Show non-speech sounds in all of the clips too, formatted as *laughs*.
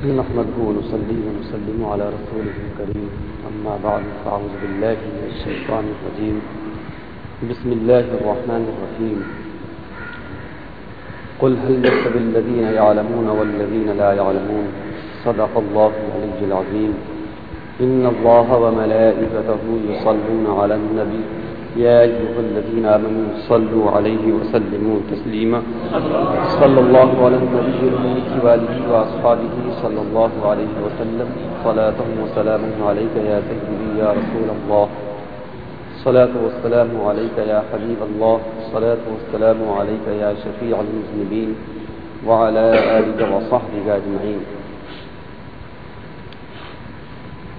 نحمده ونصلي ونسلم على رسوله الكريم. أما بعد، فأعوذ بالله من الشيطان الرجيم. بسم الله الرحمن الرحيم. قل هل يستوي الذين يعلمون والذين لا يعلمون؟ صدق الله العلي العظيم. إن الله وملائكته يصلون على النبي يا أيها الذين آمنوا صلوا عليه وسلموا تسليما. صلى الله على النبي الأمي وآله وأصحابه صلى الله عليه وسلم. صلاة وسلام عليك يا سيدي يا رسول الله. صلاة والسلام عليك يا حبيب الله. صلاة والسلام عليك يا شفيع المذنبين. وعلى آلك وصحبك أجمعين.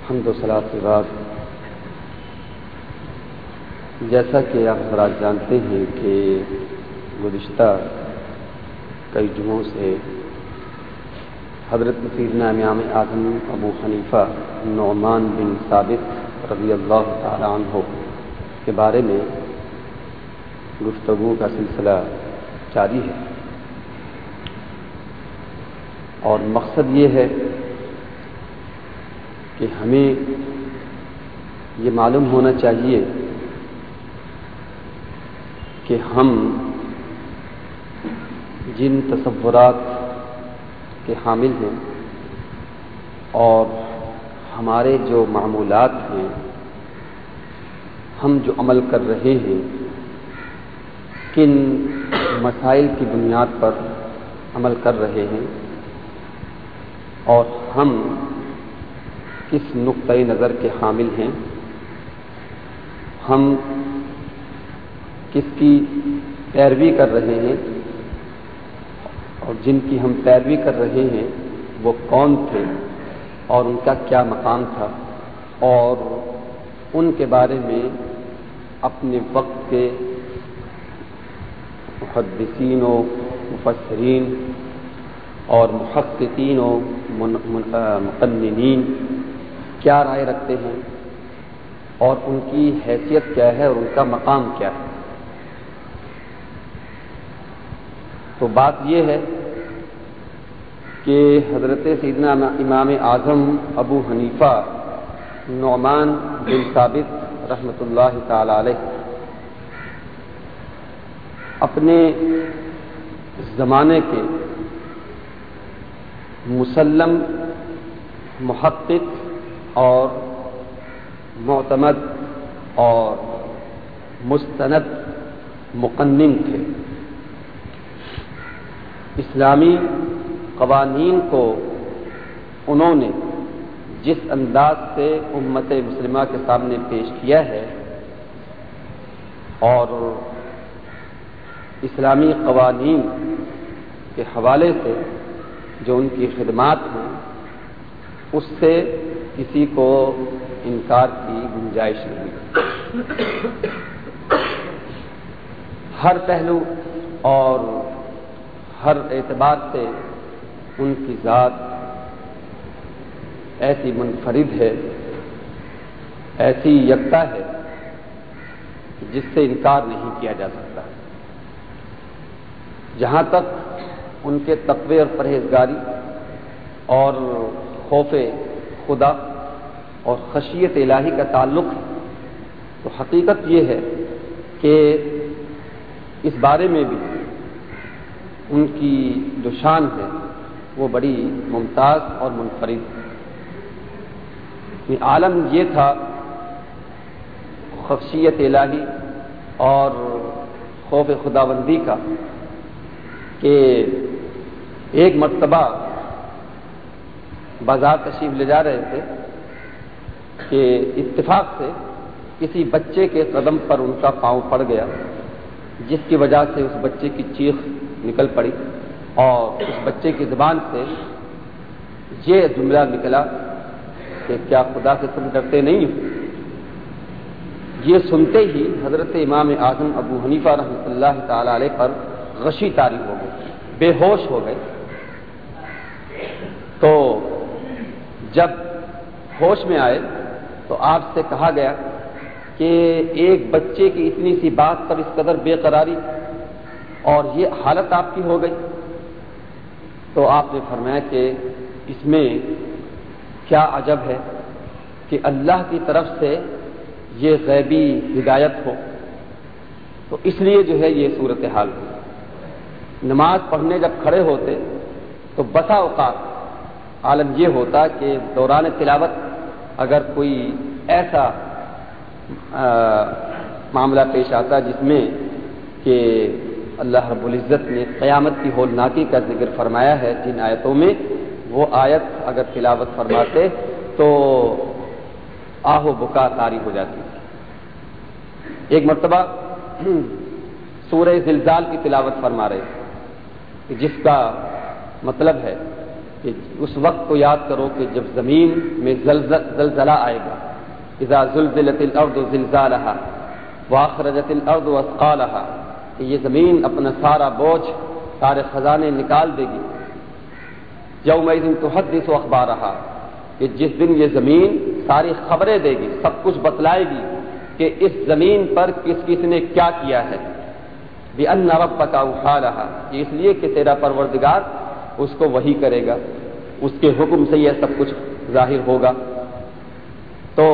حمد و صلاة کے بعد جیسا کہ آپ حضرات جانتے ہیں کہ گزشتہ کئی جمعوں سے حضرت سیدنا امام اعظم ابو حنیفہ نعمان بن ثابت رضی اللہ تعالیٰ عنہ کے بارے میں گفتگو کا سلسلہ جاری ہے۔ اور مقصد یہ ہے کہ ہمیں یہ معلوم ہونا چاہیے کہ ہم جن تصورات کے حامل ہیں اور ہمارے جو معمولات ہیں، ہم جو عمل کر رہے ہیں، کن مسائل کی بنیاد پر عمل کر رہے ہیں اور ہم کس نقطۂ نظر کے حامل ہیں، ہم کس کی پیروی کر رہے ہیں اور جن کی ہم پیروی کر رہے ہیں وہ کون تھے اور ان کا کیا مقام تھا اور ان کے بارے میں اپنے وقت کے محدثین و مفسرین اور محققین و مقننین کیا رائے رکھتے ہیں اور ان کی حیثیت کیا ہے اور ان کا مقام کیا ہے؟ تو بات یہ ہے کہ حضرت سیدنا امام اعظم ابو حنیفہ نعمان بن ثابت رحمۃ اللہ تعالی علیہ اپنے زمانے کے مسلم، محقق اور معتمد اور مستند مقنن تھے۔ اسلامی قوانین کو انہوں نے جس انداز سے امت مسلمہ کے سامنے پیش کیا ہے اور اسلامی قوانین کے حوالے سے جو ان کی خدمات ہیں، اس سے کسی کو انکار کی گنجائش نہیں۔ ہر پہلو اور ہر اعتبار سے ان کی ذات ایسی منفرد ہے، ایسی یکتا ہے جس سے انکار نہیں کیا جا سکتا۔ جہاں تک ان کے تقوی اور پرہیزگاری اور خوف خدا اور خشیت الہی کا تعلق ہے، تو حقیقت یہ ہے کہ اس بارے میں بھی ان کی جو شان ہے، وہ بڑی ممتاز اور منفرد عالم یہ تھا، خفشیت الہی اور خوف خدا بندی کا، کہ ایک مرتبہ بازار تشریف لے جا رہے تھے، کہ اتفاق سے کسی بچے کے قدم پر ان کا پاؤں پڑ گیا، جس کی وجہ سے اس بچے کی چیخ نکل پڑی اور اس بچے کی زبان سے یہ جملہ نکلا کہ کیا خدا سے تم ڈرتے نہیں ہو؟ یہ سنتے ہی حضرت امام اعظم ابو حنیفہ رحمۃ اللہ تعالی علیہ پر غشی تاری ہو گئی بے ہوش ہو گئے۔ تو جب ہوش میں آئے تو آپ سے کہا گیا کہ ایک بچے کی اتنی سی بات پر اس قدر بے قراری اور یہ حالت آپ کی ہو گئی۔ تو آپ نے فرمایا کہ اس میں کیا عجب ہے کہ اللہ کی طرف سے یہ غیبی ہدایت ہو۔ تو اس لیے جو ہے یہ صورت حال ہوئی نماز پڑھنے جب کھڑے ہوتے تو بسا اوقات عالم یہ ہوتا کہ دوران تلاوت اگر کوئی ایسا معاملہ پیش آتا جس میں کہ اللہ رب العزت نے قیامت کی ہولناکی کا ذکر فرمایا ہے جن آیتوں میں وہ آیت اگر تلاوت فرماتے تو آہو بکا تاری ہو جاتی۔ تھی ایک مرتبہ سورہ زلزال کی تلاوت فرما رہے تھے جس کا مطلب ہے کہ اس وقت کو یاد کرو کہ جب زمین میں زلزلہ آئے گا۔ اذا زلزلت الارض زلزالها واخرجت الارض واسقالها کہ یہ زمین اپنا سارا بوجھ، سارے خزانے نکال دے گی۔ یوم دن تو حدث و اخبار رہا کہ جس دن یہ زمین ساری خبریں دے گی، سب کچھ بتلائے گی کہ اس زمین پر کس کس نے کیا کیا ہے۔ بھی ان رب کا اٹھا رہا اس لیے کہ تیرا پروردگار اس کو وہی کرے گا، اس کے حکم سے یہ سب کچھ ظاہر ہوگا۔ تو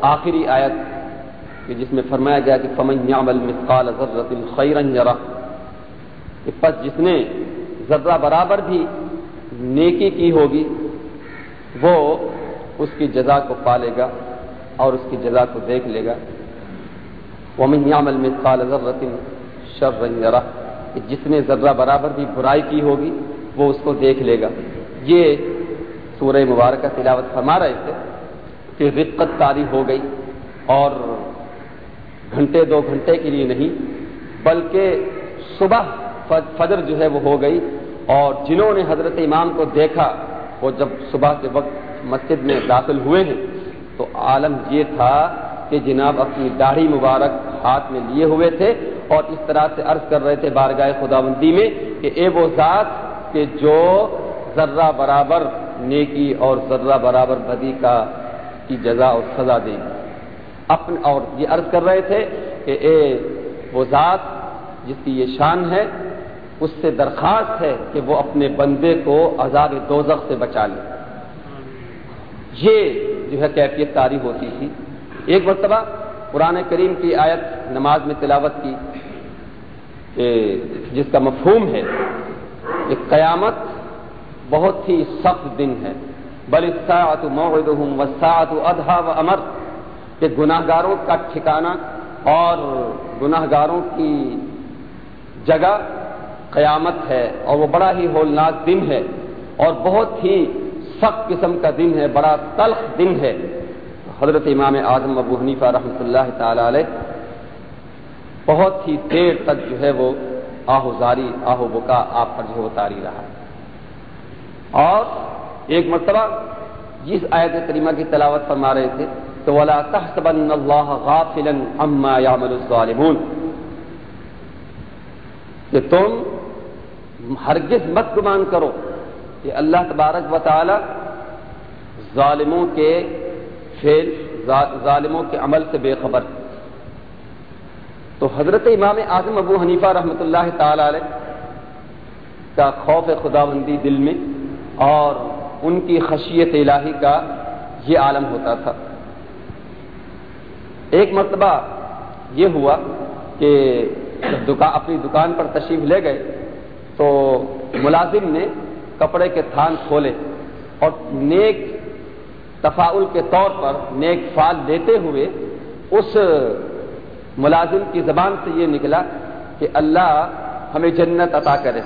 آخری آیت کہ جس میں فرمایا گیا کہ فمن یعمل مثقال ذرۃ خیرا یرہ کہ پس جس نے ذرہ برابر بھی نیکی کی ہوگی، وہ اس کی جزا کو پالے گا اور اس کی جزا کو دیکھ لے گا۔ ومن یعمل مثقال ذرۃ شرا یرہ کہ جس نے ذرہ برابر بھی برائی کی ہوگی، وہ اس کو دیکھ لے گا۔ یہ سورہ مبارکہ تلاوت فرما رہے تھے کہ رقت تاری ہو گئی اور گھنٹے دو گھنٹے کے لیے نہیں، بلکہ صبح فجر جو ہے وہ ہو گئی اور جنہوں نے حضرت امام کو دیکھا، وہ جب صبح کے وقت مسجد میں داخل ہوئے ہیں، تو عالم یہ تھا کہ جناب اپنی داڑھی مبارک ہاتھ میں لیے ہوئے تھے اور اس طرح سے عرض کر رہے تھے بارگاہ خدا بندی میں کہ اے وہ ذات کہ جو ذرہ برابر نیکی اور ذرہ برابر بدی کا کی جزا اور سزا دے گی۔ اپنے اور یہ عرض کر رہے تھے کہ اے وہ ذات جس کی یہ شان ہے، اس سے درخواست ہے کہ وہ اپنے بندے کو عذاب دوزخ سے بچا لے۔ یہ جو ہے کیفیت تاری ہوتی تھی۔ ایک مرتبہ قرآن کریم کی آیت نماز میں تلاوت کی جس کا مفہوم ہے کہ قیامت بہت ہی سخت دن ہے۔ بل ساعت موعدہم وساعت ادھا و امر کہ گناہ گاروں کا ٹھکانہ اور گناہ گاروں کی جگہ قیامت ہے اور وہ بڑا ہی ہولناک دن ہے اور بہت ہی سخت قسم کا دن ہے، بڑا تلخ دن ہے۔ حضرت امام اعظم ابو حنیفہ رحمۃ اللہ تعالی علیہ بہت ہی دیر تک جو ہے وہ آہو زاری آہو بکا آپ پر جو اتاری رہا۔ اور ایک مرتبہ جس آیت کریمہ کی تلاوت فرما رہے تھے تو ولا تحسبن اللہ غافلا عما يعمل الظالمون۔ کہ تم ہرگز مت گمان کرو کہ اللہ تبارک و تعالی ظالموں کے فیل ظالموں کے عمل سے بے خبر تو حضرت امام اعظم ابو حنیفہ رحمۃ اللہ تعالی علیہ کا خوف خدا بندی دل میں اور ان کی خشیت الہی کا یہ عالم ہوتا تھا۔ ایک مرتبہ یہ ہوا کہ دکان اپنی دکان پر تشریف لے گئے تو ملازم نے کپڑے کے تھان کھولے اور نیک تفاعل کے طور پر نیک فال لیتے ہوئے اس ملازم کی زبان سے یہ نکلا کہ اللہ ہمیں جنت عطا کرے۔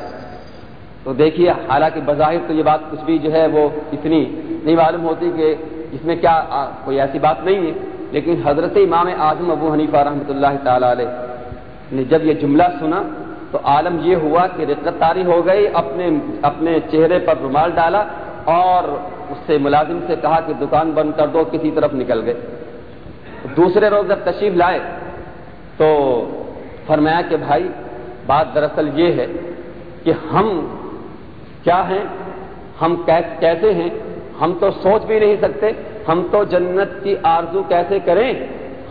تو دیکھیے، حالانکہ بظاہر تو یہ بات کچھ بھی جو ہے وہ اتنی نہیں معلوم ہوتی کہ اس میں کیا کوئی ایسی بات نہیں ہے۔ لیکن حضرت امام اعظم ابو حنیفہ رحمۃ اللہ تعالی علیہ نے جب یہ جملہ سنا تو عالم یہ ہوا کہ رقت تاری ہو گئی، اپنے اپنے چہرے پر رومال ڈالا اور اس سے ملازم سے کہا کہ دکان بند کر دو، کسی طرف نکل گئے۔ دوسرے روز جب تشریف لائے تو فرمایا کہ بھائی، بات دراصل یہ ہے کہ ہم کیا ہیں؟ ہم کیسے ہیں؟ ہم تو سوچ بھی نہیں سکتے۔ ہم تو جنت کی آرزو کیسے کریں؟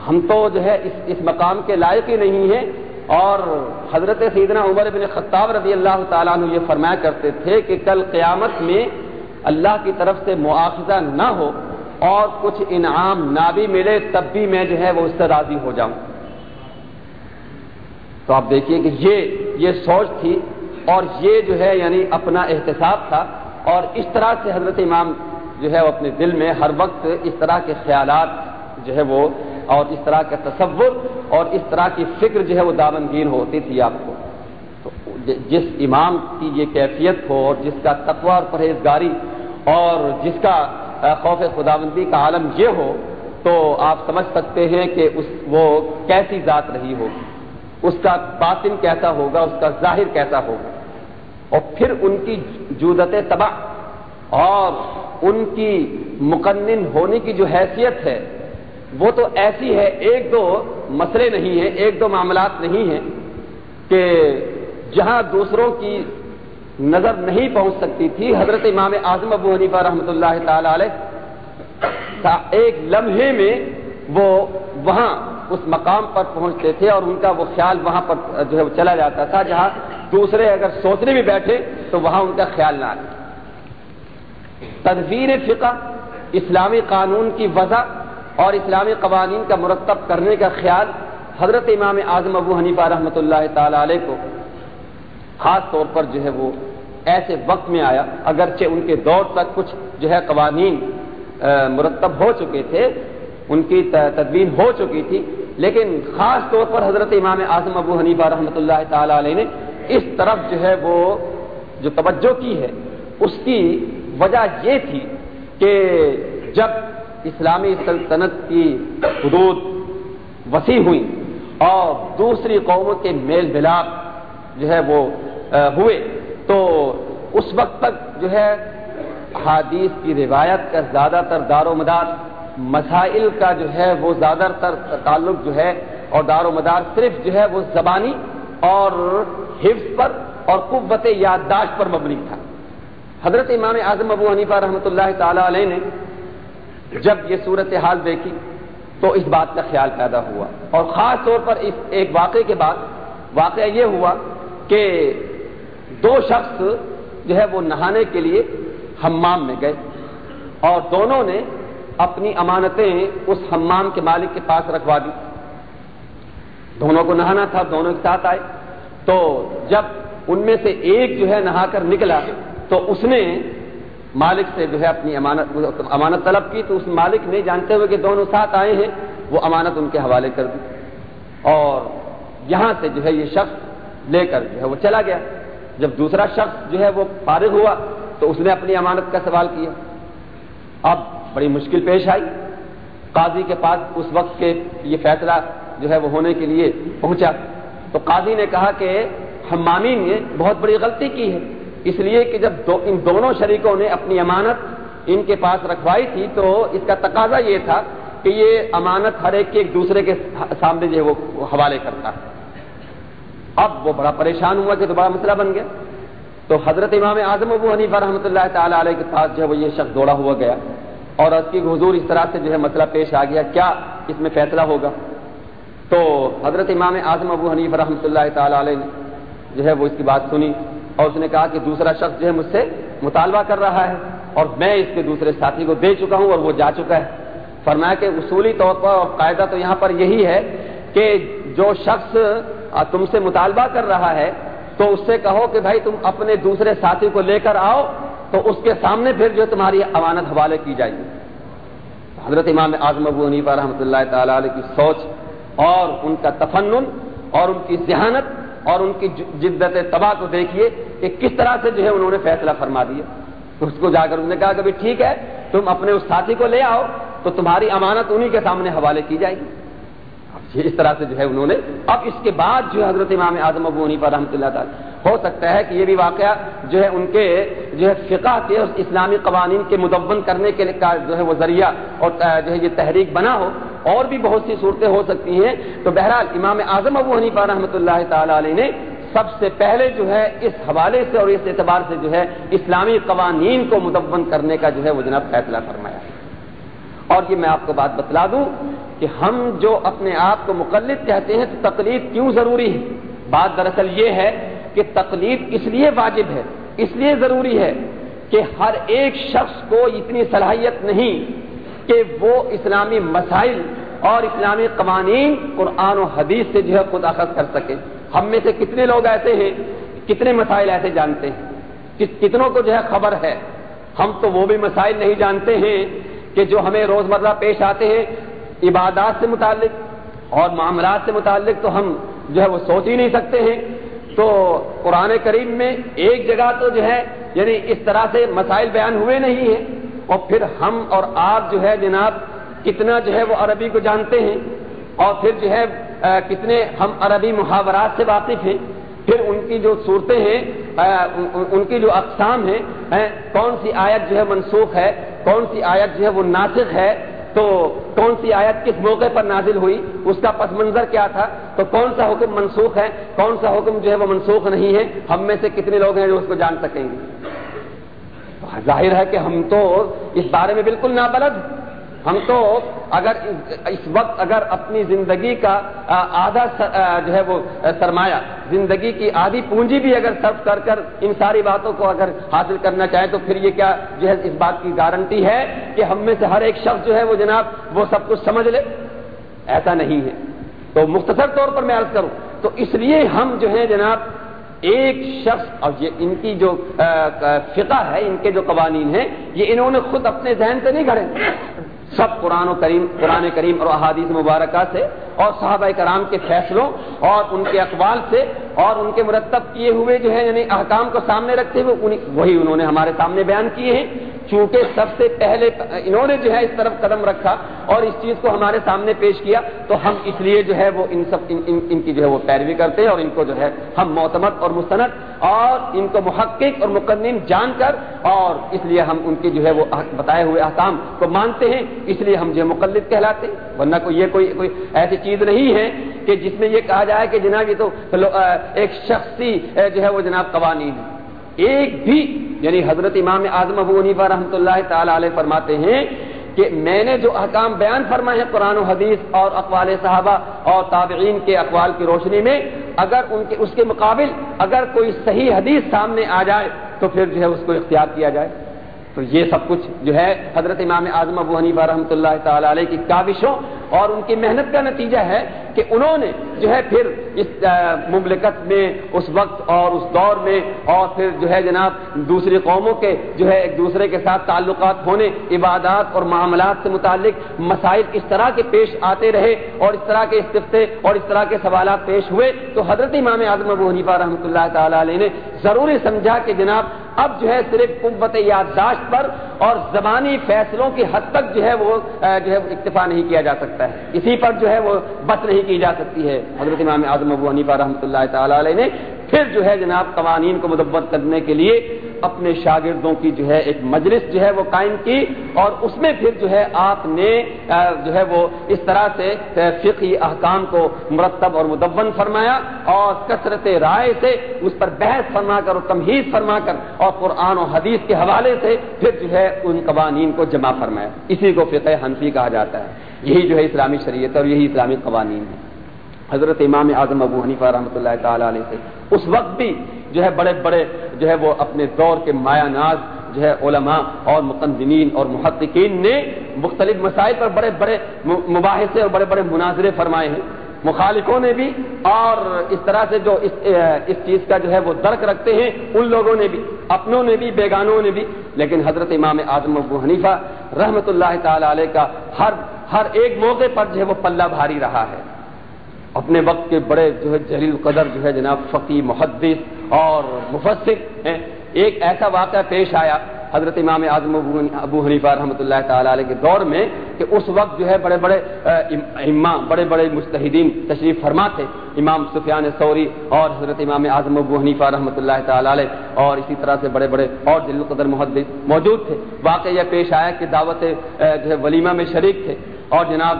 ہم تو جو ہے اس اس مقام کے لائق ہی نہیں ہیں۔ اور حضرت سیدنا عمر بن خطاب رضی اللہ تعالیٰ عنہ یہ فرمایا کرتے تھے کہ کل قیامت میں اللہ کی طرف سے مواخذہ نہ ہو اور کچھ انعام نہ بھی ملے، تب بھی میں جو ہے وہ اس سے راضی ہو جاؤں۔ تو آپ دیکھیے کہ یہ یہ سوچ تھی اور یہ جو ہے یعنی اپنا احتساب تھا۔ اور اس طرح سے حضرت امام جو ہے وہ اپنے دل میں ہر وقت اس طرح کے خیالات جو ہے وہ اور اس طرح کا تصور اور اس طرح کی فکر جو ہے وہ دامنگیر ہوتی تھی آپ کو۔ تو جس امام کی یہ کیفیت ہو اور جس کا تقوی اور پرہیزگاری اور جس کا خوف خداوندی کا عالم یہ ہو، تو آپ سمجھ سکتے ہیں کہ اس وہ کیسی ذات رہی ہوگی۔ اس کا باطن کیسا ہوگا، اس کا ظاہر کیسا ہوگا۔ اور پھر ان کی جودت تباہ اور ان کی مقنن ہونے کی جو حیثیت ہے، وہ تو ایسی ہے، ایک دو مسئلے نہیں ہیں، ایک دو معاملات نہیں ہیں کہ جہاں دوسروں کی نظر نہیں پہنچ سکتی تھی۔ حضرت امام اعظم ابو حنیفہ رحمۃ اللہ تعالی علیہ ایک لمحے میں وہ وہاں اس مقام پر پہنچتے تھے اور ان کا وہ خیال وہاں پر جو ہے چلا جاتا تھا، جہاں دوسرے اگر سوچنے بھی بیٹھے تو وہاں ان کا خیال نہ آئے تدبیر فقہ، اسلامی قانون کی وضع اور اسلامی قوانین کا مرتب کرنے کا خیال حضرت امام اعظم ابو حنیفہ رحمۃ اللہ تعالی علیہ کو۔ خاص طور پر جو ہے وہ ایسے وقت میں آیا، اگرچہ ان کے دور تک کچھ جو ہے قوانین مرتب ہو چکے تھے، ان کی تدبین ہو چکی تھی، لیکن خاص طور پر حضرت امام اعظم ابو حنیفہ رحمۃ اللہ تعالی علیہ نے اس طرف جو ہے وہ جو توجہ کی ہے، اس کی وجہ یہ تھی کہ جب اسلامی سلطنت کی حدود وسیع ہوئی اور دوسری قوموں کے میل ملاپ جو ہے وہ ہوئے، تو اس وقت تک جو ہے حادیث کی روایت کا زیادہ تر دار و مدار، مسائل کا جو ہے وہ زیادہ تر تعلق جو ہے اور دار و مدار صرف جو ہے وہ زبانی اور حفظ پر اور قوت یادداشت پر مبنی تھا۔ حضرت امام اعظم ابو حنیفہ رحمۃ اللہ تعالی علیہ نے جب یہ صورت حال دیکھی تو اس بات کا خیال پیدا ہوا اور خاص طور پر اس ایک واقعے کے بعد واقعہ یہ ہوا کہ دو شخص جو ہے وہ نہانے کے لیے ہمام میں گئے اور دونوں نے اپنی امانتیں اس ہمام کے مالک کے پاس رکھوا دی۔ دونوں کو نہانا تھا، دونوں کے ساتھ آئے۔ تو جب ان میں سے ایک جو ہے نہا کر نکلا تو اس نے مالک سے جو ہے اپنی امانت امانت طلب کی تو اس مالک نے جانتے ہوئے کہ دونوں ساتھ آئے ہیں، وہ امانت ان کے حوالے کر دی۔ اور یہاں سے جو ہے یہ شخص لے کر جو ہے وہ چلا گیا۔ جب دوسرا شخص جو ہے وہ فارغ ہوا تو اس نے اپنی امانت کا سوال کیا۔ اب بڑی مشکل پیش آئی۔ قاضی کے پاس اس وقت کے یہ فیصلہ جو ہے وہ ہونے کے لیے پہنچا۔ تو قاضی نے کہا کہ ہمامی نے بہت بڑی غلطی کی ہے۔ اس لیے کہ جب دو ان دونوں شریکوں نے اپنی امانت ان کے پاس رکھوائی تھی، تو اس کا تقاضا یہ تھا کہ یہ امانت ہر ایک کے ایک دوسرے کے سامنے جو ہے وہ حوالے کرتا۔ ہے اب وہ بڑا پریشان ہوا کہ تو بڑا مسئلہ بن گیا۔ تو حضرت امام اعظم ابو حنیفہ رحمۃ اللہ تعالی علیہ کے پاس جو ہے وہ یہ شخص دوڑا ہوا گیا۔ اور اس کی حضور اس طرح سے جو ہے مسئلہ پیش آ گیا، کیا اس میں فیصلہ ہوگا؟ تو حضرت امام اعظم ابو حنیف رحمۃ اللہ تعالی علیہ نے جو ہے وہ اس کی بات سنی۔ اور اس نے کہا کہ دوسرا شخص جو ہے مجھ سے مطالبہ کر رہا ہے اور میں اس کے دوسرے ساتھی کو دے چکا ہوں اور وہ جا چکا ہے۔ فرمایا کہ اصولی طور پر اور قاعدہ تو یہاں پر یہی ہے کہ جو شخص تم سے مطالبہ کر رہا ہے تو اس سے کہو کہ بھائی تم اپنے دوسرے ساتھی کو لے کر آؤ تو اس کے سامنے پھر جو تمہاری امانت حوالے کی جائے گی۔ حضرت امام اعظم ابو حنیفہ رحمۃ اللہ تعالی علیہ کی سوچ اور ان کا تفنن اور ان کی ذہانت اور ان کی جدت تباہ کو دیکھیے کہ کس طرح سے جو ہے انہوں نے فیصلہ فرما دیا۔ تو اس کو جا کر انہوں نے کہا کہ ٹھیک ہے، تم اپنے اس ساتھی کو لے آؤ، تو تمہاری امانت انہی کے سامنے حوالے کی جائے گی۔ اس طرح سے جو ہے انہوں نے، اب اس کے بعد جو حضرت امام اعظم ابو عنیفہ رحمۃ اللہ تعالی ہو سکتا ہے کہ یہ بھی واقعہ جو ہے ان کے جو ہے فقہ کے اور اسلامی قوانین کے مدون کرنے کے جو ہے وہ ذریعہ اور جو ہے یہ تحریک بنا ہو اور بھی بہت سی صورتیں ہو سکتی ہیں۔ تو بہرحال امام اعظم ابو حنیفہ رحمۃ اللہ تعالی علیہ نے سب سے پہلے جو ہے اس حوالے سے اور اس اعتبار سے جو ہے اسلامی قوانین کو مدون کرنے کا جو ہے وہ جناب فیصلہ فرمایا۔ اور یہ میں آپ کو بات بتلا دوں کہ ہم جو اپنے آپ کو مقلد کہتے ہیں تو تقلید کیوں ضروری ہے؟ بات دراصل یہ ہے کہ تقلید اس لیے واجب ہے، اس لیے ضروری ہے کہ ہر ایک شخص کو اتنی صلاحیت نہیں کہ وہ اسلامی مسائل اور اسلامی قوانین قرآن و حدیث سے جو ہے خود اخذ کر سکے۔ ہم میں سے کتنے لوگ ایسے ہیں، کتنے مسائل ایسے جانتے ہیں۔ کتنوں کو جو ہے خبر ہے۔ ہم تو وہ بھی مسائل نہیں جانتے ہیں کہ جو ہمیں روزمرہ پیش آتے ہیں، عبادات سے متعلق اور معاملات سے متعلق تو ہم جو ہے وہ سوچ ہی نہیں سکتے ہیں۔ تو قرآن کریم میں ایک جگہ تو جو ہے یعنی اس طرح سے مسائل بیان ہوئے نہیں ہیں۔ اور پھر ہم اور آپ جو ہے جناب، کتنا جو ہے وہ عربی کو جانتے ہیں۔ اور پھر جو ہے کتنے ہم عربی محاورات سے واقف ہیں۔ پھر ان کی جو صورتیں ہیں ان کی جو اقسام ہیں کون سی آیت جو ہے منسوخ ہے، کون سی آیت جو ہے وہ ناسک ہے تو کون سی آیت کس موقع پر نازل ہوئی؟ اس کا پس منظر کیا تھا؟ تو کون سا حکم منسوخ ہے؟ کون سا حکم جو ہے وہ منسوخ نہیں ہے؟ ہم میں سے کتنے لوگ ہیں جو اس کو جان سکیں گے؟ ظاہر ہے کہ ہم تو اس بارے میں بالکل نابلد ہم تو اگر اس وقت اگر اپنی زندگی کا آدھا جو ہے وہ سرمایہ، زندگی کی آدھی پونجی بھی اگر صرف کر کر ان ساری باتوں کو اگر حاصل کرنا چاہے تو پھر یہ کیا جو ہے اس بات کی گارنٹی ہے کہ ہم میں سے ہر ایک شخص جو ہے وہ جناب وہ سب کچھ سمجھ لے۔ ایسا نہیں ہے۔ تو مختصر طور پر میں عرض کروں۔ تو اس لیے ہم جو ہے جناب ایک شخص، اور یہ ان کی جو فقہ ہے، ان کے جو قوانین ہیں، یہ انہوں نے خود اپنے ذہن سے نہیں گھڑے۔ سب قرآن و کریم، قرآن کریم اور احادیث مبارکہ سے اور صحابہ کرام کے فیصلوں اور ان کے اقوال سے اور ان کے مرتب کیے ہوئے جو ہے یعنی احکام کو سامنے رکھتے ہوئے وہی انہوں نے ہمارے سامنے بیان کیے ہیں۔ چونکہ سب سے پہلے انہوں نے جو ہے اس طرف قدم رکھا اور اس چیز کو ہمارے سامنے پیش کیا تو ہم اس لیے جو ہے وہ ان سب ان, ان, ان کی جو ہے وہ پیروی کرتے ہیں اور ان کو جو ہے ہم معتمد اور مستند اور ان کو محقق اور مقدم جان کر اور اس لیے ہم ان کے جو ہے وہ بتائے ہوئے احکام کو مانتے ہیں اس لیے ہم جو ہے مقلد کہلاتے ہیں۔ ورنہ کوئی یہ کوئی کوئی ایسی چیز نہیں ہے کہ جس میں یہ کہا جائے کہ جناب یہ تو ایک شخصی جو ہے وہ جناب قوانین ایک بھی یعنی حضرت امام اعظم ابو عنیفا رحمۃ اللہ تعالی علیہ فرماتے ہیں کہ میں نے جو احکام بیان فرمائے ہیں قرآن و حدیث اور اقوال صحابہ اور تابعین کے اقوال کی روشنی میں، اگر ان کے، اس کے مقابل اگر کوئی صحیح حدیث سامنے آ جائے تو پھر جو ہے اس کو اختیار کیا جائے۔ تو یہ سب کچھ جو ہے حضرت امام اعظم ابو حنیفہ رحمۃ اللہ تعالی علیہ کی کاوشوں اور ان کی محنت کا نتیجہ ہے کہ انہوں نے جو ہے پھر اس مملکت میں، اس وقت اور اس دور میں، اور پھر جو ہے جناب دوسری قوموں کے جو ہے ایک دوسرے کے ساتھ تعلقات ہونے، عبادات اور معاملات سے متعلق مسائل اس طرح کے پیش آتے رہے اور اس طرح کے استفتے اور اس طرح کے سوالات پیش ہوئے، تو حضرت امام اعظم ابو حنیفہ رحمۃ اللہ تعالی علیہ نے ضروری سمجھا کہ جناب اب جو ہے صرف قوت یادداشت پر اور زبانی فیصلوں کی حد تک جو ہے وہ جو ہے اکتفا نہیں کیا جا سکتا ہے۔ اسی پر جو ہے وہ بت نہیں کی جا سکتی ہے۔ حضرت امام اعظم ابو حنیفہ رحمۃ اللہ تعالی علیہ نے پھر جو ہے جناب قوانین کو مدبت کرنے کے لیے اپنے شاگردوں کی جو ہے ایک مجلس جو ہے وہ قائم کی اور اس میں پھر جو ہے آپ نے جو ہے وہ اس طرح سے فقی احکام کو مرتب اور مدون فرمایا اور کثرت رائے سے اس پر بحث فرما کر اور تمہید فرما کر اور قرآن و حدیث کے حوالے سے پھر جو ہے ان قوانین کو جمع فرمایا۔ اسی کو فقہ حنفی کہا جاتا ہے۔ یہی جو ہے اسلامی شریعت اور یہی اسلامی قوانین ہے حضرت امام اعظم ابو حنیفہ رحمۃ اللہ تعالی علیہ سے اس وقت بھی جو ہے بڑے بڑے جو ہے وہ اپنے دور کے مایا ناز جو ہے علماء اور مقدمین اور محققین نے مختلف مسائل پر بڑے بڑے مباحثے اور بڑے بڑے مناظرے فرمائے ہیں۔ مخالفوں نے بھی اور اس طرح سے جو اس اس چیز کا جو ہے وہ درک رکھتے ہیں ان لوگوں نے بھی، اپنوں نے بھی، بیگانوں نے بھی۔ لیکن حضرت امام اعظم ابو حنیفہ رحمۃ اللہ تعالی علیہ کا ہر ہر ایک موقع پر جو ہے وہ پلہ بھاری رہا ہے۔ اپنے وقت کے بڑے جو ہے جلیل قدر جو ہے جناب فقی محدث اور مفسر ہیں۔ ایک ایسا واقعہ پیش آیا، حضرت امام اعظم ابو حنیفہ رحمۃ اللہ تعالی علیہ کے دور میں کہ اس وقت جو ہے بڑے بڑے امام، بڑے بڑے مستحدین تشریف فرما تھے امام سفیان سوری اور حضرت امام اعظم ابو حنیفہ رحمۃ اللہ تعالی علیہ اور اسی طرح سے بڑے بڑے اور جل القدر محدث موجود تھے۔ واقعہ یہ پیش آیا کہ دعوت جو ہے ولیمہ میں شریک تھے اور جناب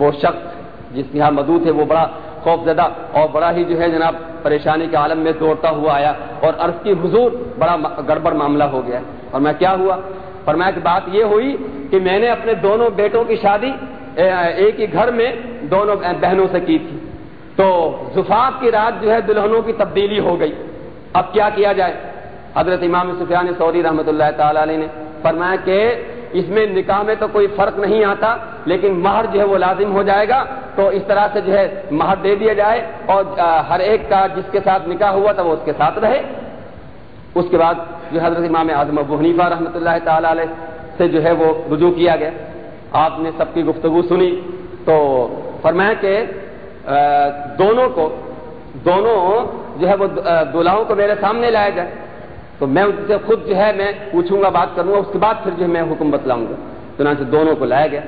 وہ شخص جس کے یہاں مدو تھے وہ بڑا خوف زدہ اور بڑا ہی جو ہے جناب پریشانی کے عالم میں دوڑتا ہوا آیا اور عرض کی حضور بڑا گڑبڑ معاملہ ہو گیا اور میں کیا ہوا؟ فرمایا کہ بات یہ ہوئی کہ میں نے اپنے دونوں بیٹوں کی شادی ایک ہی گھر میں دونوں بہنوں سے کی تھی۔ تو زفاف کی رات جو ہے دلہنوں کی تبدیلی ہو گئی۔ اب کیا کیا جائے؟ حضرت امام سفیان سوری رحمۃ اللہ تعالی علیہ نے فرمایا کہ اس میں نکاح میں تو کوئی فرق نہیں آتا، لیکن مہر جو ہے وہ لازم ہو جائے گا، تو اس طرح سے جو ہے مہر دے دیا جائے اور ہر ایک کا جس کے ساتھ نکاح ہوا تھا وہ اس کے ساتھ رہے۔ اس کے بعد جو حضرت امام اعظم ابو حنیفہ رحمۃ اللہ تعالی علیہ سے جو ہے وہ رجوع کیا گیا۔ آپ نے سب کی گفتگو سنی۔ تو فرمایا کہ دونوں کو، دونوں جو ہے وہ دلہوں کو میرے سامنے لایا جائے۔ تو میں اس سے خود جو ہے میں پوچھوں گا، بات کروں گا، اس کے بعد پھر جو ہے میں حکم بتلاؤں گا۔ چنانچہ دونوں کو لایا گیا۔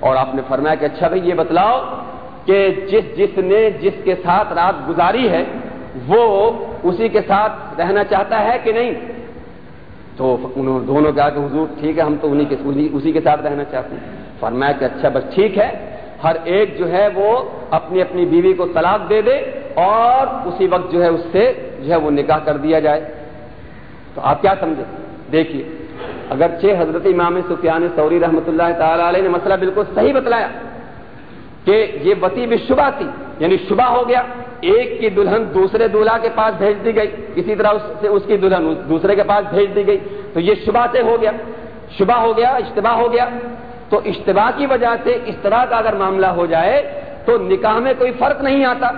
اور آپ نے فرمایا کہ اچھا بھائی، یہ بتلاؤ کہ جس جس نے جس کے ساتھ رات گزاری ہے، وہ اسی کے ساتھ رہنا چاہتا ہے کہ نہیں؟ تو انہوں دونوں کہا کہ حضور ٹھیک ہے، ہم تو انہیں کے اسی کے ساتھ رہنا چاہتے ہیں۔ فرمایا کہ اچھا بس ٹھیک ہے، ہر ایک جو ہے وہ اپنی اپنی بیوی کو طلاق دے دے اور اسی وقت جو ہے اس سے جو ہے وہ نکاح کر دیا جائے۔ تو آپ کیا سمجھے؟ دیکھیے، اگرچہ حضرت امام سفیان سوری رحمۃ اللہ تعالی علیہ نے مسئلہ بالکل صحیح بتلایا کہ یہ وسیع بھی شبہ تھی یعنی شبہ ہو گیا، ایک کی دلہن دوسرے دلہا کے پاس بھیج دی گئی، اسی طرح اس سے اس کی دلہن دوسرے کے پاس بھیج دی گئی، تو یہ شبہ سے ہو گیا، شبہ ہو گیا اشتباہ ہو گیا، تو اشتباہ کی وجہ سے اس طرح کا اگر معاملہ ہو جائے تو نکاح میں کوئی فرق نہیں آتا،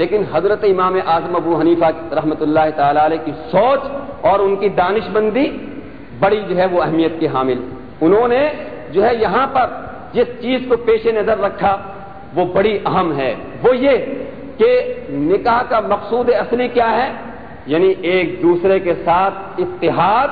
لیکن حضرت امام اعظم ابو حنیفہ رحمۃ اللہ تعالی علیہ کی سوچ اور ان کی دانش بندی بڑی جو ہے وہ اہمیت کی حامل۔ انہوں نے جو ہے یہاں پر جس چیز کو پیش نظر رکھا، وہ بڑی اہم ہے۔ وہ یہ کہ نکاح کا مقصود اصلی کیا ہے؟ یعنی ایک دوسرے کے ساتھ اتحاد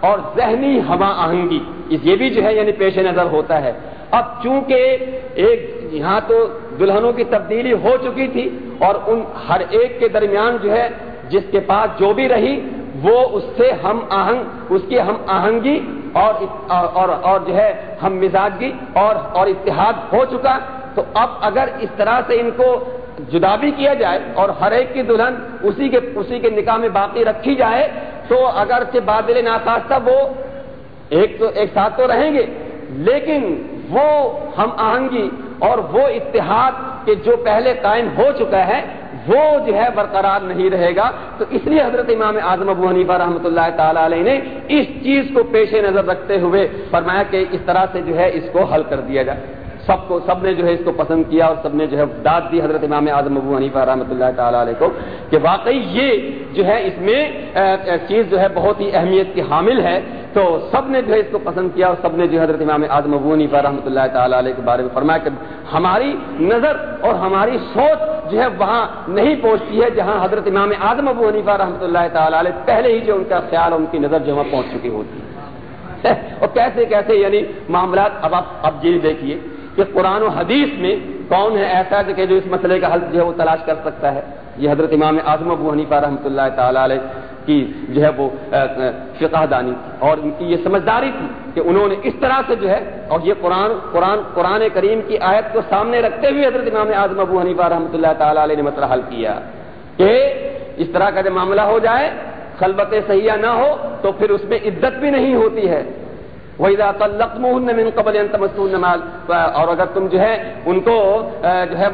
اور ذہنی ہوا آہنگی۔ یہ بھی جو ہے یعنی پیش نظر ہوتا ہے۔ اب چونکہ ایک یہاں تو دلہنوں کی تبدیلی ہو چکی تھی اور ان ہر ایک کے درمیان جو ہے جس کے پاس جو بھی رہی وہ اس سے ہم آہنگ اس کی ہم آہنگی اور اور, اور جو ہے ہم مزاجگی اور اور اتحاد ہو چکا۔ تو اب اگر اس طرح سے ان کو جدا بھی کیا جائے اور ہر ایک کی دلہن اسی کے اسی کے نکاح میں باقی رکھی جائے تو اگر سے بادل ناساستہ وہ ایک تو ایک ساتھ تو رہیں گے لیکن وہ ہم آہنگی اور وہ اتحاد کے جو پہلے قائم ہو چکا ہے وہ جو ہے برقرار نہیں رہے گا۔ تو اس لیے حضرت امام اعظم ابو حنیفہ رحمۃ اللہ تعالی علیہ نے اس چیز کو پیش نظر رکھتے ہوئے فرمایا کہ اس طرح سے جو ہے اس کو حل کر دیا جائے۔ سب کو سب نے جو ہے اس کو پسند کیا اور سب نے جو ہے داد دی حضرت امام اعظم ابو حنیفہ رحمۃ اللہ تعالی علیہ کو کہ واقعی یہ جو ہے اس میں چیز جو ہے بہت ہی اہمیت کی حامل ہے۔ تو سب نے جو ہے اس کو پسند کیا اور سب نے جو حضرت امام اعظم ابو حنیفہ رحمۃ اللہ تعالی علیہ کے بارے میں فرمایا کہ ہماری نظر اور ہماری سوچ جو ہے وہاں نہیں پہنچتی ہے جہاں حضرت امام اعظم ابو حنیفہ رحمۃ اللہ تعالی علیہ پہلے ہی جو ان کا خیال اور ان کی نظر جو وہاں پہنچ چکی ہوتی ہے۔ *laughs* اور کیسے کیسے یعنی معاملات اب آپ اب یہ دیکھیے۔ کہ قرآن و حدیث میں کون ہے ایسا کہ جو اس مسئلے کا حل جو ہے وہ تلاش کر سکتا ہے۔ یہ حضرت امام اعظم ابو حنیفہ رحمۃ اللہ تعالی علیہ کی جو ہے وہ فقہ دانی۔ اور ان کی یہ سمجھداری تھی کہ انہوں نے اس طرح سے جو ہے، اور یہ قرآن قرآن قرآن کریم کی آیت کو سامنے رکھتے ہوئے حضرت امام اعظم ابو حنیفہ رحمۃ اللہ تعالی علیہ نے مسئلہ حل کیا کہ اس طرح کا جب معاملہ ہو جائے خلبت سیاح نہ ہو، تو پھر اس میں عدت بھی نہیں ہوتی ہے۔ من قبل مال اور اگر تم جو ہے، ان کو جو ہے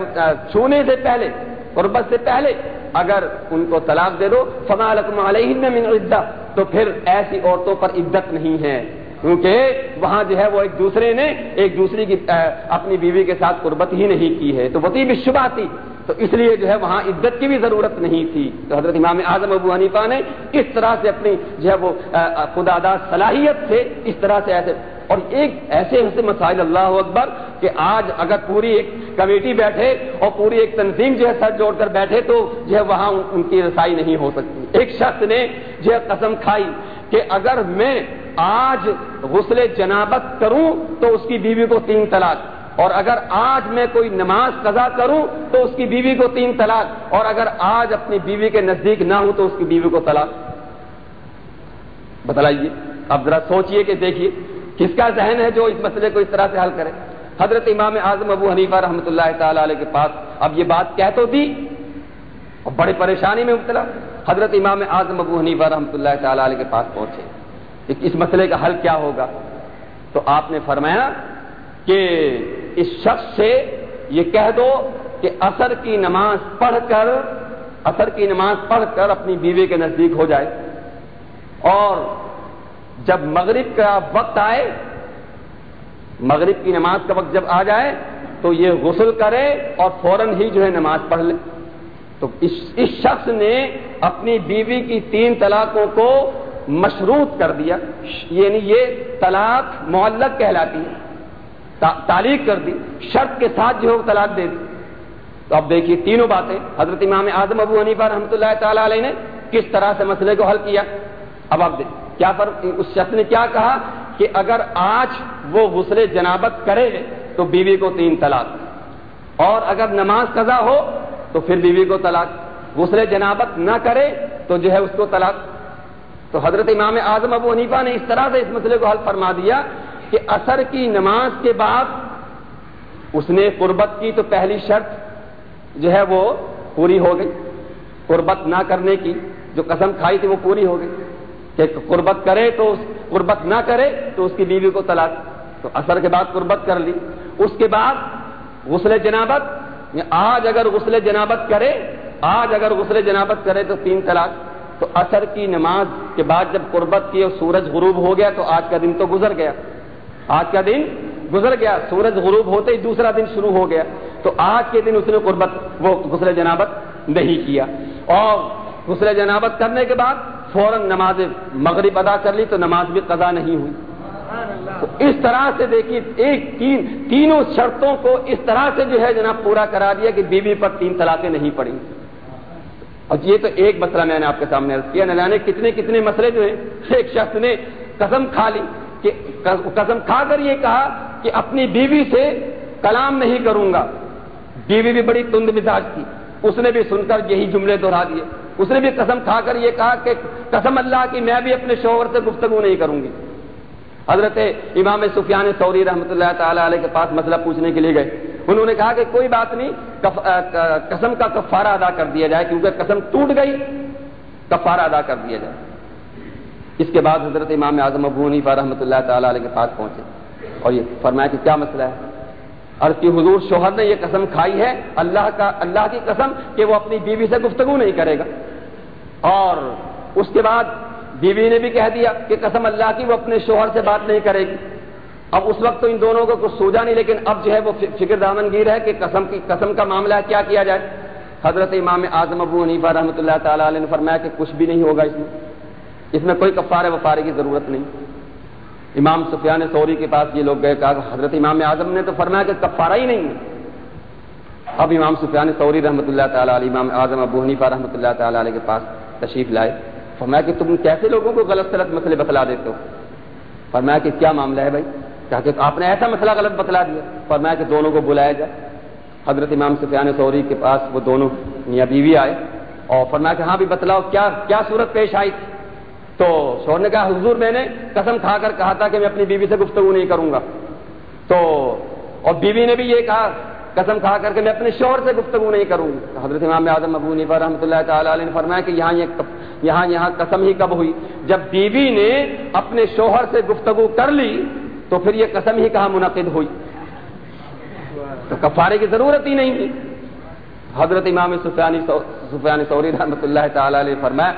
چھونے سے پہلے قربت سے پہلے، اگر ان کو طلاق دے دو، فما علیہ من عدہ تو پھر ایسی عورتوں پر عدت نہیں ہے۔ کیونکہ وہاں جو ہے، وہ ایک دوسرے نے، ایک دوسری کی اپنی بیوی کے ساتھ قربت ہی نہیں کی ہے۔ تو وطیب شبہ تھی تو اس لیے جو ہے وہاں عدت کی بھی ضرورت نہیں تھی۔ تو حضرت امام اعظم ابو حنیفہ نے اس طرح سے اپنی جو ہے وہ خدا داد صلاحیت سے اس طرح سے ایسے، اور ایک ایسے ایسے مسائل اللہ اکبر کہ آج اگر پوری ایک کمیٹی بیٹھے اور پوری ایک تنظیم جو ہے سر جوڑ کر بیٹھے تو جو ہے وہاں ان کی رسائی نہیں ہو سکتی۔ ایک شخص نے جو ہے قسم کھائی کہ اگر میں آج غسل جنابت کروں تو اس کی بیوی کو تین طلاق۔ اور اگر آج میں کوئی نماز قضا کروں تو اس کی بیوی کو تین طلاق، اور اگر آج اپنی بیوی کے نزدیک نہ ہوں تو اس کی بیوی کو طلاق۔ بتلائیے اب ذرا سوچئے کہ دیکھیے، کس کا ذہن ہے جو اس مسئلے کو اس طرح سے حل کرے؟ حضرت امام اعظم ابو حنیفہ رحمۃ اللہ تعالی علیہ کے پاس اب یہ بات کہہ تو دی اور بڑے پریشانی میں مبتلا۔ حضرت امام اعظم ابو حنیفہ رحمۃ اللہ تعالی علیہ کے پاس پہنچے۔ اس مسئلے کا حل کیا ہوگا؟ تو آپ نے فرمایا کہ اس شخص سے یہ کہہ دو کہ اثر کی نماز پڑھ کر اثر کی نماز پڑھ کر اپنی بیوی کے نزدیک ہو جائے۔ اور جب مغرب کا وقت آئے، مغرب کی نماز کا وقت جب آ جائے، تو یہ غسل کرے اور فوراً ہی جو ہے نماز پڑھ لے۔ تو اس شخص نے اپنی بیوی کی تین طلاقوں کو مشروط کر دیا۔ یعنی یہ طلاق معلق کہلاتی ہے۔ تعلیق کر دی، شرط کے ساتھ جو ہے وہ طلاق دے دی۔ تو اب دیکھیے تینوں باتیں۔ حضرت امام اعظم ابو حنیفہ رحمۃ اللہ تعالی علیہ نے کس طرح سے مسئلے کو حل کیا۔ اب آپ دیکھ کیا فرق اس شخص نے کیا کہا کہ اگر آج وہ غسل جنابت کرے تو بیوی کو تین طلاق۔ اور اگر نماز قضا ہو تو پھر بیوی کو طلاق۔ غسل جنابت نہ کرے تو جو ہے اس کو طلاق۔ تو حضرت امام اعظم ابو حنیفہ نے اس طرح سے اس مسئلے کو حل فرما دیا کہ اثر کی نماز کے بعد اس نے قربت کی تو پہلی شرط جو ہے وہ پوری ہو گئی، قربت نہ کرنے کی، جو قسم کھائی تھی وہ پوری ہو گئی۔ کہ قربت کرے تو قربت نہ کرے تو اس کی بیوی کو طلاق۔ تو اثر کے بعد قربت کر لی۔ اس کے بعد غسل جنابت یعنی آج اگر غسل جنابت کرے، آج اگر غسل جنابت کرے تو تین طلاق۔ تو اثر کی نماز کے بعد جب قربت کی اور سورج غروب ہو گیا تو آج کا دن تو گزر گیا۔ آج کا دن گزر گیا، سورج غروب ہوتے ہی دوسرا دن شروع ہو گیا۔ تو آج کے دن اس نے قربت، وہ غسل جنابت نہیں کیا۔ اور غسل جنابت کرنے کے بعد فوراً نماز مغرب ادا کر لی تو نماز بھی قضا نہیں ہوئی۔ تو اس طرح سے دیکھیے، ایک تین، تینوں شرطوں کو اس طرح سے جو ہے جناب پورا کرا دیا کہ بیوی پر تین طلاقیں نہیں پڑیں۔ اور یہ تو ایک مسئلہ میں نے آپ کے سامنے عرض کیا۔ نہ کتنے کتنے مسئلے جو ہیں، ایک شخص نے قسم کھا لی۔ کہ قسم کھا کر یہ کہا کہ اپنی بیوی سے کلام نہیں کروں گا۔ بیوی بھی بڑی تند مزاج تھی۔ اس نے بھی سن کر یہی جملے دہرا دیے۔ اس نے بھی قسم کھا کر یہ کہا کہ قسم اللہ کی میں بھی اپنے شوہر سے گفتگو نہیں کروں گی۔ حضرت امام سفیان سوری رحمۃ اللہ تعالی علیہ کے پاس مسئلہ پوچھنے کے لیے گئے۔ انہوں نے کہا کہ کوئی بات نہیں قسم کا کفارہ ادا کر دیا جائے، کیونکہ قسم ٹوٹ گئی، کفارہ ادا کر دیا جائے۔ اس کے بعد حضرت امام اعظم ابو حنیفہ رحمۃ اللہ تعالی علیہ کے پاس پہنچے اور یہ فرمایا کہ کیا مسئلہ ہے؟ اور کہ حضور شوہر نے یہ قسم کھائی ہے اللہ کا اللہ کی قسم کہ وہ اپنی بیوی سے گفتگو نہیں کرے گا۔ اور اس کے بعد بیوی نے بھی کہہ دیا کہ قسم اللہ کی وہ اپنے شوہر سے بات نہیں کرے گی۔ اب اس وقت تو ان دونوں کو کچھ سوجا نہیں، لیکن اب جو ہے وہ فکر دامن گیر ہے کہ قسم کی، قسم کا معاملہ کیا کیا جائے۔ حضرت امام اعظم ابو حنیفہ رحمۃ اللہ تعالیٰ علیہ نے فرمایا کہ کچھ بھی نہیں ہوگا اس میں۔ اس میں کوئی کفارے وفارے کی ضرورت نہیں۔ امام سفیان سوری کے پاس یہ لوگ گئے، کہا کہ حضرت امام اعظم نے تو فرمایا کہ کفارہ ہی نہیں ہے۔ اب امام سفیان سوری رحمۃ اللہ تعالیٰ علیہ، امام اعظم ابو حنیفہ رحمۃ اللہ تعالیٰ علیہ کے پاس تشریف لائے۔ فرمایا کہ تم کیسے لوگوں کو غلط غلط مسئلے بتلا دیتے ہو؟ فرمایا کہ کیا معاملہ ہے بھائی؟ کہا کہ آپ نے ایسا مسئلہ غلط بتلا دیا۔ فرمایا کہ دونوں کو بلایا جائے۔ حضرت امام سفیان سوری کے پاس وہ دونوں میاں بیوی آئے اور فرمایا کہ ہاں بھی بتلاؤ، کیا کیا صورت پیش آئی؟ تھی تو شور نے کہا، حضور، میں نے قسم کھا کر کہا تھا کہ میں اپنی بیوی سے گفتگو نہیں کروں گا. تو اور بیوی نے بھی یہ کہا، قسم کھا کر کے میں اپنے شوہر سے گفتگو نہیں کروں گا. حضرت امام اعظم ابو نیفا رحمۃ اللہ تعالی علیہ نے فرمایا کہ یہاں یہ یہاں یہاں قسم ہی کب ہوئی؟ جب بیوی نے اپنے شوہر سے گفتگو کر لی، تو پھر یہ قسم ہی کہاں منعقد ہوئی؟ تو کفارے کی ضرورت ہی نہیں تھی۔ حضرت امام سفیانی سفیانی سوری رحمۃ اللہ تعالی علیہ فرمایا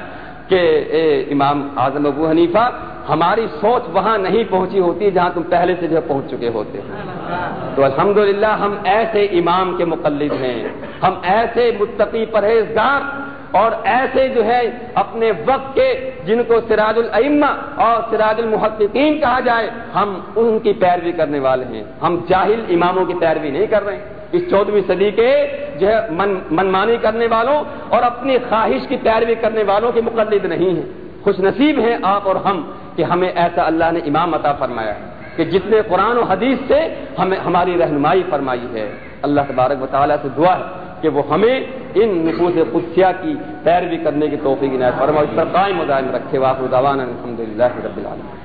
کہ اے امام اعظم ابو حنیفہ، ہماری سوچ وہاں نہیں پہنچی ہوتی جہاں تم پہلے سے جو پہنچ چکے ہوتے تو الحمدللہ ہم ایسے امام کے مقلد ہیں۔ ہم ایسے متقی پرہیزگار اور ایسے جو ہے اپنے وقت کے جن کو سراج العما اور سراج المحققین کہا جائے، ہم ان کی پیروی کرنے والے ہیں۔ ہم جاہل اماموں کی پیروی نہیں کر رہے۔ ہیں اس چودہویں صدی کے جو ہے من منمانی کرنے والوں اور اپنی خواہش کی پیروی کرنے والوں کے مقلد نہیں ہیں۔ خوش نصیب ہیں آپ اور ہم کہ ہمیں ایسا اللہ نے امام عطا فرمایا ہے کہ جتنے قرآن و حدیث سے ہمیں ہماری رہنمائی فرمائی ہے۔ اللہ تبارک و تعالیٰ سے دعا ہے کہ وہ ہمیں ان نفوس قدسیہ کی پیروی کرنے کی توفیق عنایت فرما اس پر قائم و دائم رکھے۔ واقع الحمد للہ رب العالمین۔